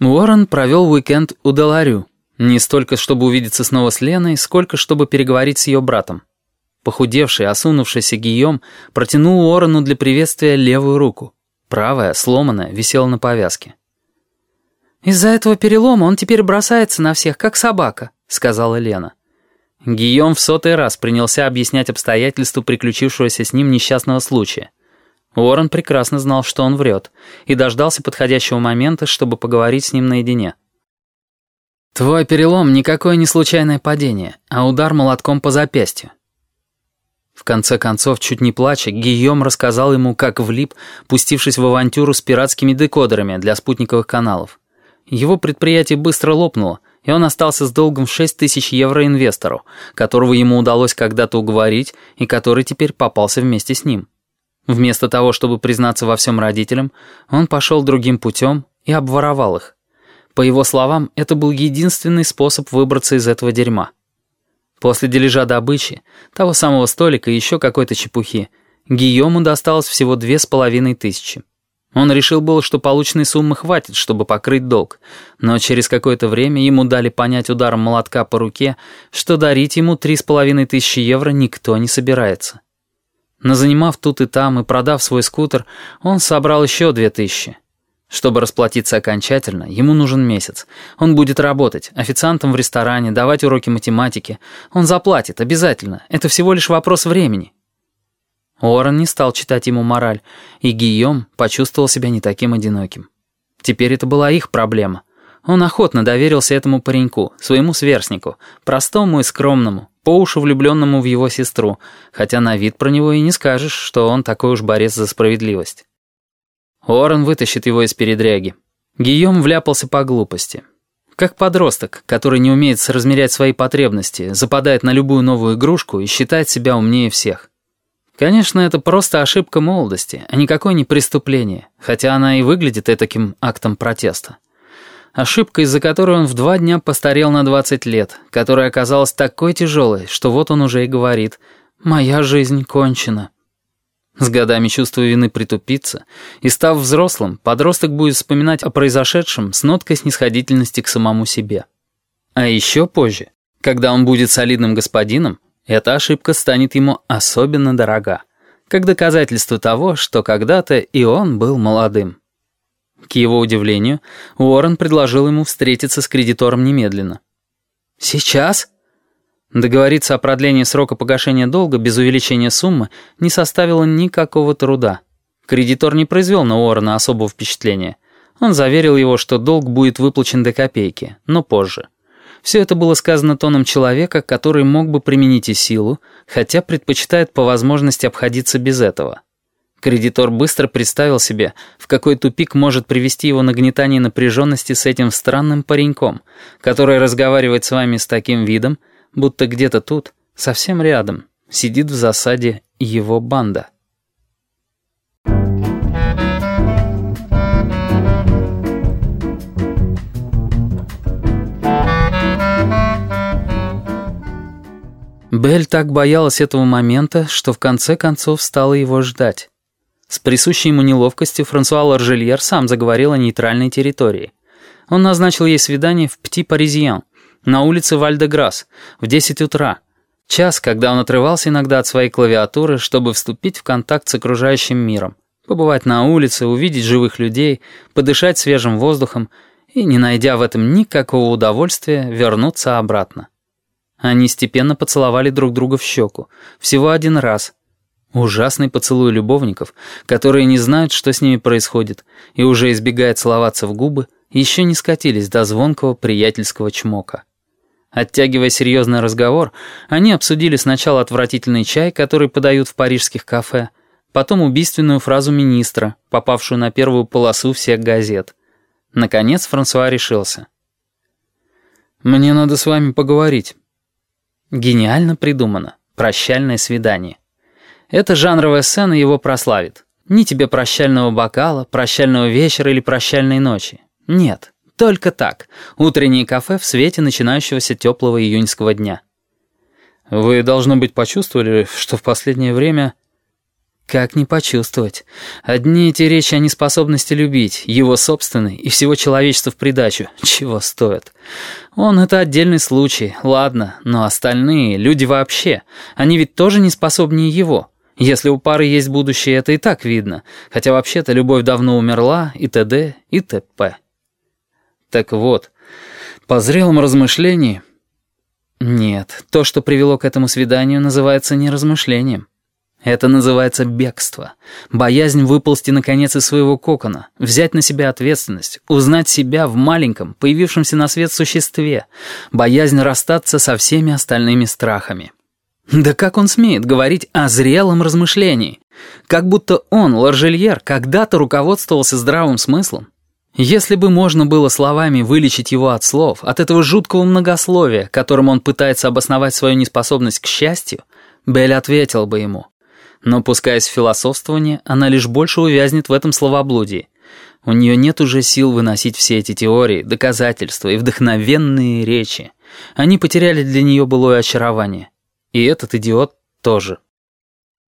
Уоррен провел уикенд у Деларю. Не столько, чтобы увидеться снова с Леной, сколько, чтобы переговорить с ее братом. Похудевший, осунувшийся Гийом протянул Уоррену для приветствия левую руку. Правая, сломанная, висела на повязке. «Из-за этого перелома он теперь бросается на всех, как собака», — сказала Лена. Гийом в сотый раз принялся объяснять обстоятельства приключившегося с ним несчастного случая. Уоррен прекрасно знал, что он врет, и дождался подходящего момента, чтобы поговорить с ним наедине. «Твой перелом — никакое не случайное падение, а удар молотком по запястью». В конце концов, чуть не плача, Гийом рассказал ему, как влип, пустившись в авантюру с пиратскими декодерами для спутниковых каналов. Его предприятие быстро лопнуло, и он остался с долгом в 6 тысяч евро инвестору, которого ему удалось когда-то уговорить и который теперь попался вместе с ним. Вместо того, чтобы признаться во всем родителям, он пошел другим путем и обворовал их. По его словам, это был единственный способ выбраться из этого дерьма. После дележа добычи, того самого столика и еще какой-то чепухи, Гийому досталось всего две с половиной тысячи. Он решил было, что полученной суммы хватит, чтобы покрыть долг, но через какое-то время ему дали понять ударом молотка по руке, что дарить ему три с половиной тысячи евро никто не собирается. Назанимав тут и там и продав свой скутер, он собрал еще две тысячи. Чтобы расплатиться окончательно, ему нужен месяц. Он будет работать, официантом в ресторане, давать уроки математики. Он заплатит, обязательно. Это всего лишь вопрос времени. Уоррен не стал читать ему мораль, и Гийом почувствовал себя не таким одиноким. Теперь это была их проблема. Он охотно доверился этому пареньку, своему сверстнику, простому и скромному, по уши влюбленному в его сестру, хотя на вид про него и не скажешь, что он такой уж борец за справедливость. Уоррен вытащит его из передряги. Гийом вляпался по глупости. Как подросток, который не умеет соразмерять свои потребности, западает на любую новую игрушку и считает себя умнее всех. Конечно, это просто ошибка молодости, а никакое не преступление, хотя она и выглядит таким актом протеста. Ошибка, из-за которой он в два дня постарел на 20 лет, которая оказалась такой тяжелой, что вот он уже и говорит «Моя жизнь кончена». С годами чувство вины притупится, и став взрослым, подросток будет вспоминать о произошедшем с ноткой снисходительности к самому себе. А еще позже, когда он будет солидным господином, эта ошибка станет ему особенно дорога, как доказательство того, что когда-то и он был молодым. К его удивлению, Уоррен предложил ему встретиться с кредитором немедленно. «Сейчас?» Договориться о продлении срока погашения долга без увеличения суммы не составило никакого труда. Кредитор не произвел на Уоррена особого впечатления. Он заверил его, что долг будет выплачен до копейки, но позже. Все это было сказано тоном человека, который мог бы применить и силу, хотя предпочитает по возможности обходиться без этого. Кредитор быстро представил себе, в какой тупик может привести его нагнетание напряженности с этим странным пареньком, который разговаривает с вами с таким видом, будто где-то тут, совсем рядом, сидит в засаде его банда. Белль так боялась этого момента, что в конце концов стала его ждать. С присущей ему неловкостью Франсуа Ларжельер сам заговорил о нейтральной территории. Он назначил ей свидание в Пти-Паризьян, на улице Валь-де-Грасс, в 10 утра. Час, когда он отрывался иногда от своей клавиатуры, чтобы вступить в контакт с окружающим миром, побывать на улице, увидеть живых людей, подышать свежим воздухом и, не найдя в этом никакого удовольствия, вернуться обратно. Они степенно поцеловали друг друга в щеку, всего один раз — Ужасный поцелуй любовников, которые не знают, что с ними происходит, и уже избегая целоваться в губы, еще не скатились до звонкого приятельского чмока. Оттягивая серьезный разговор, они обсудили сначала отвратительный чай, который подают в парижских кафе, потом убийственную фразу министра, попавшую на первую полосу всех газет. Наконец Франсуа решился. «Мне надо с вами поговорить». Гениально придумано. Прощальное свидание. Эта жанровая сцена его прославит. Ни тебе прощального бокала, прощального вечера или прощальной ночи. Нет, только так. Утреннее кафе в свете начинающегося теплого июньского дня. Вы, должно быть, почувствовали, что в последнее время... Как не почувствовать? Одни эти речи о неспособности любить, его собственной и всего человечества в придачу, чего стоят. Он — это отдельный случай, ладно, но остальные, люди вообще, они ведь тоже не способнее его. Если у пары есть будущее, это и так видно, хотя вообще-то любовь давно умерла, и т.д., и т.п. Так вот, по зрелым размышлениям... Нет, то, что привело к этому свиданию, называется не размышлением. Это называется бегство. Боязнь выползти наконец из своего кокона, взять на себя ответственность, узнать себя в маленьком, появившемся на свет существе. Боязнь расстаться со всеми остальными страхами. Да как он смеет говорить о зрелом размышлении? Как будто он, Ларжельер, когда-то руководствовался здравым смыслом. Если бы можно было словами вылечить его от слов, от этого жуткого многословия, которым он пытается обосновать свою неспособность к счастью, Белль ответил бы ему. Но, пускаясь в философствование, она лишь больше увязнет в этом словоблудии. У нее нет уже сил выносить все эти теории, доказательства и вдохновенные речи. Они потеряли для нее былое очарование. И этот идиот тоже.